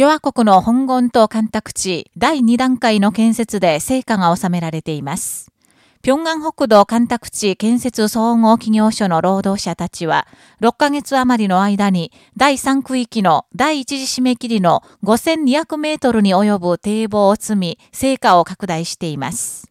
共和国の本言と干拓地第2段階の建設で成果が収められています。平安北道干拓地建設総合企業所の労働者たちは、6ヶ月余りの間に第3区域の第1次締め切りの5200メートルに及ぶ堤防を積み、成果を拡大しています。